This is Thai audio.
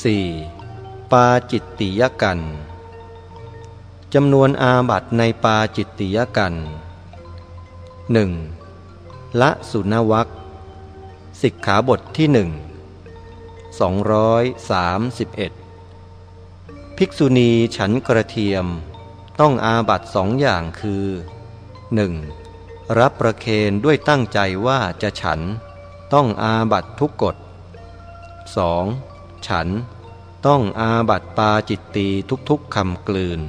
4. ปาจิตติยกันจำนวนอาบัตในปาจิตติยกัน 1. ละสุนวักสิกขาบทที่หนึ่ง231 ภิกษุณีฉันกระเทียมต้องอาบัตสองอย่างคือ 1. รับประเคนด้วยตั้งใจว่าจะฉันต้องอาบัตทุกกฎ 2. ฉัน ต้องอาบัตปาจิตตีทุกๆคำกลืน